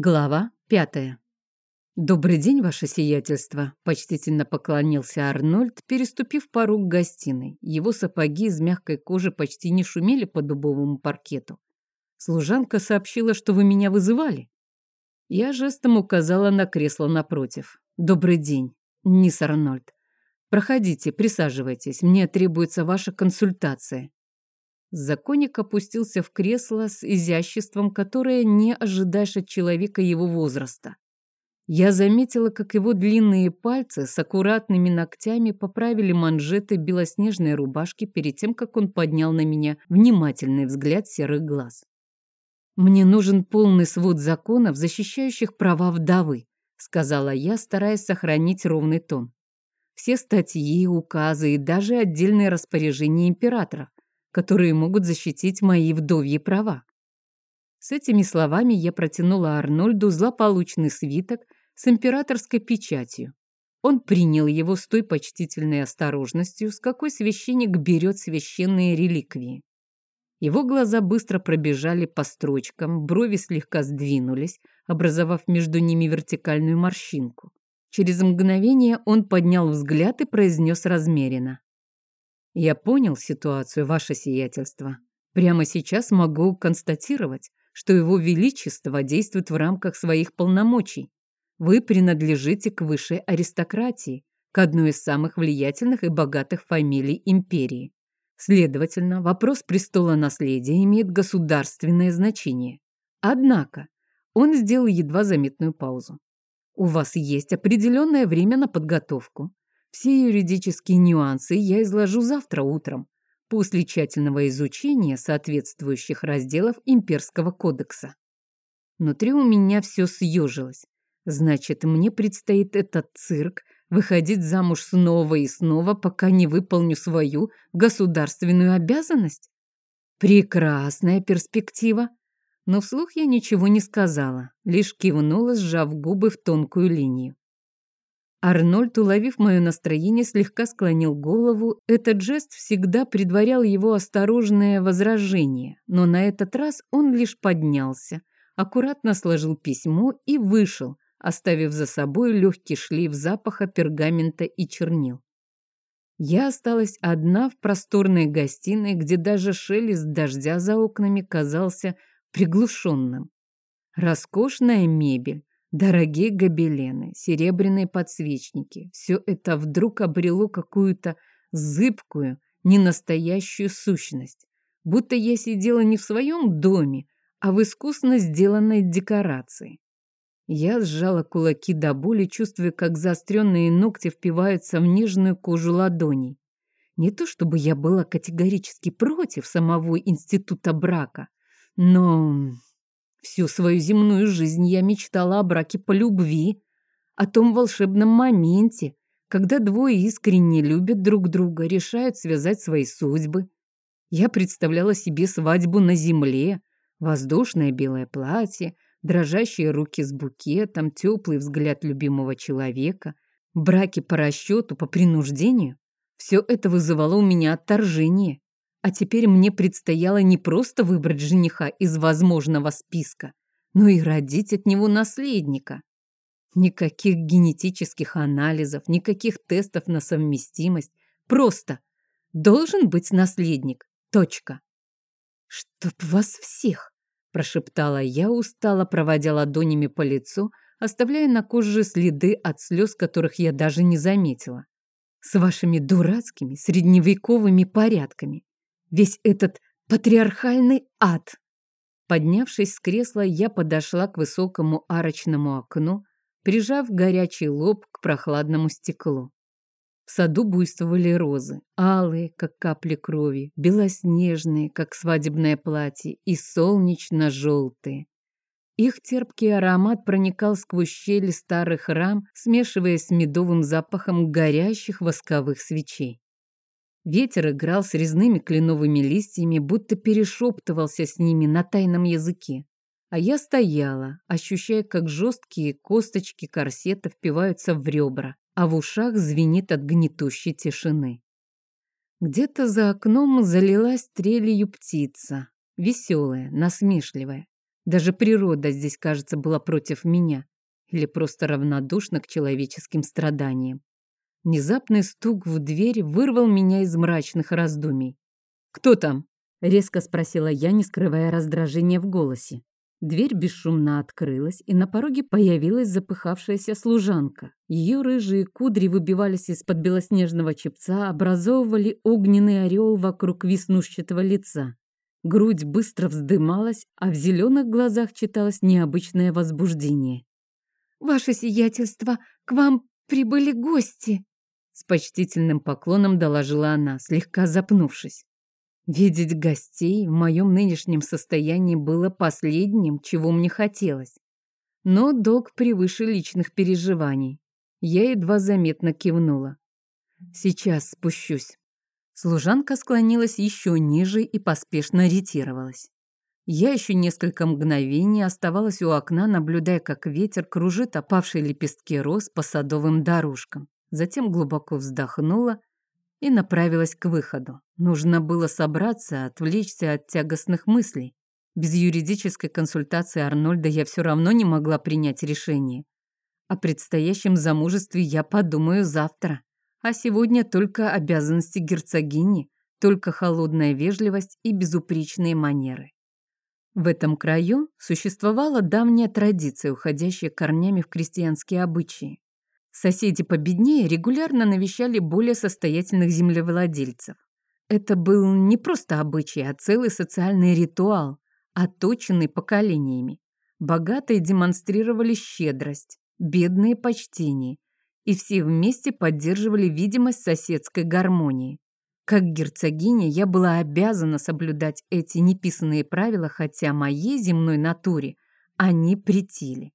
Глава пятая. «Добрый день, ваше сиятельство!» – почтительно поклонился Арнольд, переступив порог гостиной. Его сапоги из мягкой кожи почти не шумели по дубовому паркету. «Служанка сообщила, что вы меня вызывали». Я жестом указала на кресло напротив. «Добрый день, мисс Арнольд. Проходите, присаживайтесь, мне требуется ваша консультация». Законник опустился в кресло с изяществом, которое не ожидаешь от человека его возраста. Я заметила, как его длинные пальцы с аккуратными ногтями поправили манжеты белоснежной рубашки перед тем, как он поднял на меня внимательный взгляд серых глаз. «Мне нужен полный свод законов, защищающих права вдовы», сказала я, стараясь сохранить ровный тон. Все статьи, указы и даже отдельные распоряжения императора, которые могут защитить мои вдовьи права. С этими словами я протянула Арнольду злополучный свиток с императорской печатью. Он принял его с той почтительной осторожностью, с какой священник берет священные реликвии. Его глаза быстро пробежали по строчкам, брови слегка сдвинулись, образовав между ними вертикальную морщинку. Через мгновение он поднял взгляд и произнес размеренно. Я понял ситуацию, ваше сиятельство. Прямо сейчас могу констатировать, что его величество действует в рамках своих полномочий. Вы принадлежите к высшей аристократии, к одной из самых влиятельных и богатых фамилий империи. Следовательно, вопрос престола наследия имеет государственное значение. Однако, он сделал едва заметную паузу. У вас есть определенное время на подготовку. Все юридические нюансы я изложу завтра утром, после тщательного изучения соответствующих разделов Имперского кодекса. Внутри у меня все съежилось. Значит, мне предстоит этот цирк, выходить замуж снова и снова, пока не выполню свою государственную обязанность? Прекрасная перспектива. Но вслух я ничего не сказала, лишь кивнула, сжав губы в тонкую линию. Арнольд, уловив мое настроение, слегка склонил голову. Этот жест всегда предварял его осторожное возражение, но на этот раз он лишь поднялся, аккуратно сложил письмо и вышел, оставив за собой легкий шлейф запаха пергамента и чернил. Я осталась одна в просторной гостиной, где даже шелест дождя за окнами казался приглушенным. Роскошная мебель, Дорогие гобелены, серебряные подсвечники – все это вдруг обрело какую-то зыбкую, ненастоящую сущность. Будто я сидела не в своем доме, а в искусно сделанной декорации. Я сжала кулаки до боли, чувствуя, как заостренные ногти впиваются в нежную кожу ладоней. Не то чтобы я была категорически против самого института брака, но Всю свою земную жизнь я мечтала о браке по любви, о том волшебном моменте, когда двое искренне любят друг друга, решают связать свои судьбы. Я представляла себе свадьбу на земле, воздушное белое платье, дрожащие руки с букетом, теплый взгляд любимого человека, браки по расчету, по принуждению. Все это вызывало у меня отторжение. А теперь мне предстояло не просто выбрать жениха из возможного списка, но и родить от него наследника. Никаких генетических анализов, никаких тестов на совместимость. Просто должен быть наследник. Точка. «Чтоб вас всех!» – прошептала я, устало проводя ладонями по лицу, оставляя на коже следы от слез, которых я даже не заметила. «С вашими дурацкими средневековыми порядками весь этот патриархальный ад. Поднявшись с кресла, я подошла к высокому арочному окну, прижав горячий лоб к прохладному стеклу. В саду буйствовали розы, алые, как капли крови, белоснежные, как свадебное платье, и солнечно-желтые. Их терпкий аромат проникал сквозь щели старых рам, смешиваясь с медовым запахом горящих восковых свечей. Ветер играл с резными кленовыми листьями, будто перешептывался с ними на тайном языке. А я стояла, ощущая, как жесткие косточки корсета впиваются в ребра, а в ушах звенит от гнетущей тишины. Где-то за окном залилась трелью птица, веселая, насмешливая. Даже природа здесь, кажется, была против меня или просто равнодушна к человеческим страданиям. Внезапный стук в дверь вырвал меня из мрачных раздумий. «Кто там?» — резко спросила я, не скрывая раздражения в голосе. Дверь бесшумно открылась, и на пороге появилась запыхавшаяся служанка. Ее рыжие кудри выбивались из-под белоснежного чепца, образовывали огненный орел вокруг веснушчатого лица. Грудь быстро вздымалась, а в зеленых глазах читалось необычное возбуждение. «Ваше сиятельство, к вам прибыли гости!» С почтительным поклоном доложила она, слегка запнувшись. Видеть гостей в моем нынешнем состоянии было последним, чего мне хотелось. Но долг превыше личных переживаний. Я едва заметно кивнула. «Сейчас спущусь». Служанка склонилась еще ниже и поспешно ретировалась. Я еще несколько мгновений оставалась у окна, наблюдая, как ветер кружит опавшие лепестки роз по садовым дорожкам. Затем глубоко вздохнула и направилась к выходу. Нужно было собраться, отвлечься от тягостных мыслей. Без юридической консультации Арнольда я все равно не могла принять решение. О предстоящем замужестве я подумаю завтра. А сегодня только обязанности герцогини, только холодная вежливость и безупречные манеры. В этом краю существовала давняя традиция, уходящая корнями в крестьянские обычаи. Соседи победнее регулярно навещали более состоятельных землевладельцев. Это был не просто обычай, а целый социальный ритуал, оточенный поколениями. Богатые демонстрировали щедрость, бедные – почтение, и все вместе поддерживали видимость соседской гармонии. Как герцогиня я была обязана соблюдать эти неписанные правила, хотя моей земной натуре они претили.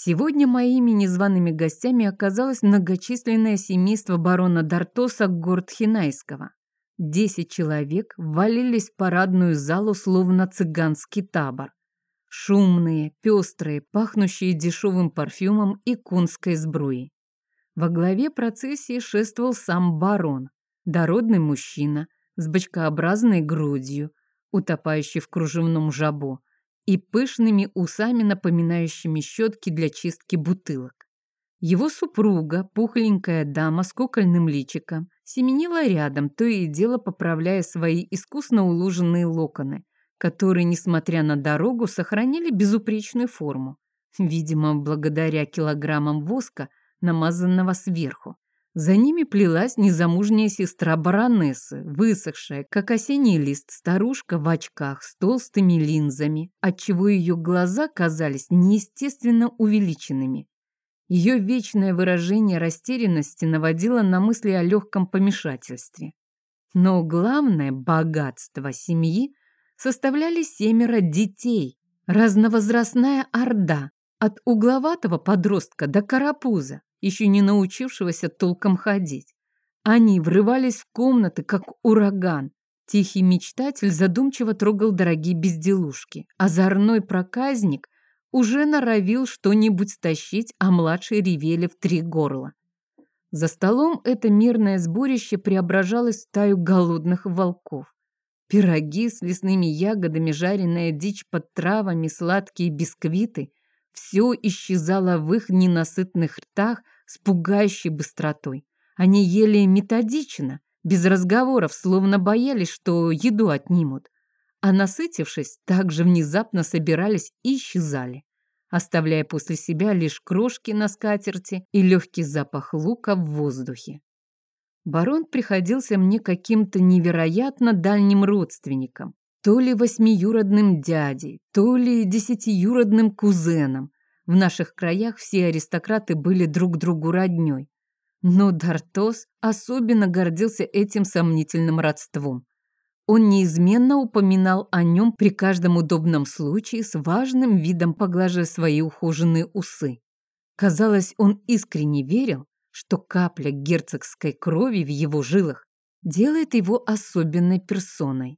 Сегодня моими незваными гостями оказалось многочисленное семейство барона Дартоса Гордхинайского. Десять человек ввалились в парадную залу, словно цыганский табор. Шумные, пестрые, пахнущие дешевым парфюмом и конской сбруей. Во главе процессии шествовал сам барон, Дородный мужчина с бочкообразной грудью, утопающий в кружевном жабо, и пышными усами, напоминающими щетки для чистки бутылок. Его супруга, пухленькая дама с кукольным личиком, семенила рядом, то и дело поправляя свои искусно уложенные локоны, которые, несмотря на дорогу, сохранили безупречную форму, видимо, благодаря килограммам воска, намазанного сверху. За ними плелась незамужняя сестра баронессы, высохшая, как осенний лист, старушка в очках с толстыми линзами, отчего ее глаза казались неестественно увеличенными. Ее вечное выражение растерянности наводило на мысли о легком помешательстве. Но главное богатство семьи составляли семеро детей, разновозрастная орда, от угловатого подростка до карапуза еще не научившегося толком ходить. Они врывались в комнаты, как ураган. Тихий мечтатель задумчиво трогал дорогие безделушки. Озорной проказник уже норовил что-нибудь стащить, а младшие ревели в три горла. За столом это мирное сборище преображалось в стаю голодных волков. Пироги с лесными ягодами, жареная дичь под травами, сладкие бисквиты все исчезало в их ненасытных ртах с пугающей быстротой. Они ели методично, без разговоров, словно боялись, что еду отнимут. А насытившись, также внезапно собирались и исчезали, оставляя после себя лишь крошки на скатерти и легкий запах лука в воздухе. Барон приходился мне каким-то невероятно дальним родственником, то ли восьмиюродным дядей, то ли десятиюродным кузеном. В наших краях все аристократы были друг другу роднёй. Но Дартос особенно гордился этим сомнительным родством. Он неизменно упоминал о нем при каждом удобном случае с важным видом поглаживая свои ухоженные усы. Казалось, он искренне верил, что капля герцогской крови в его жилах делает его особенной персоной.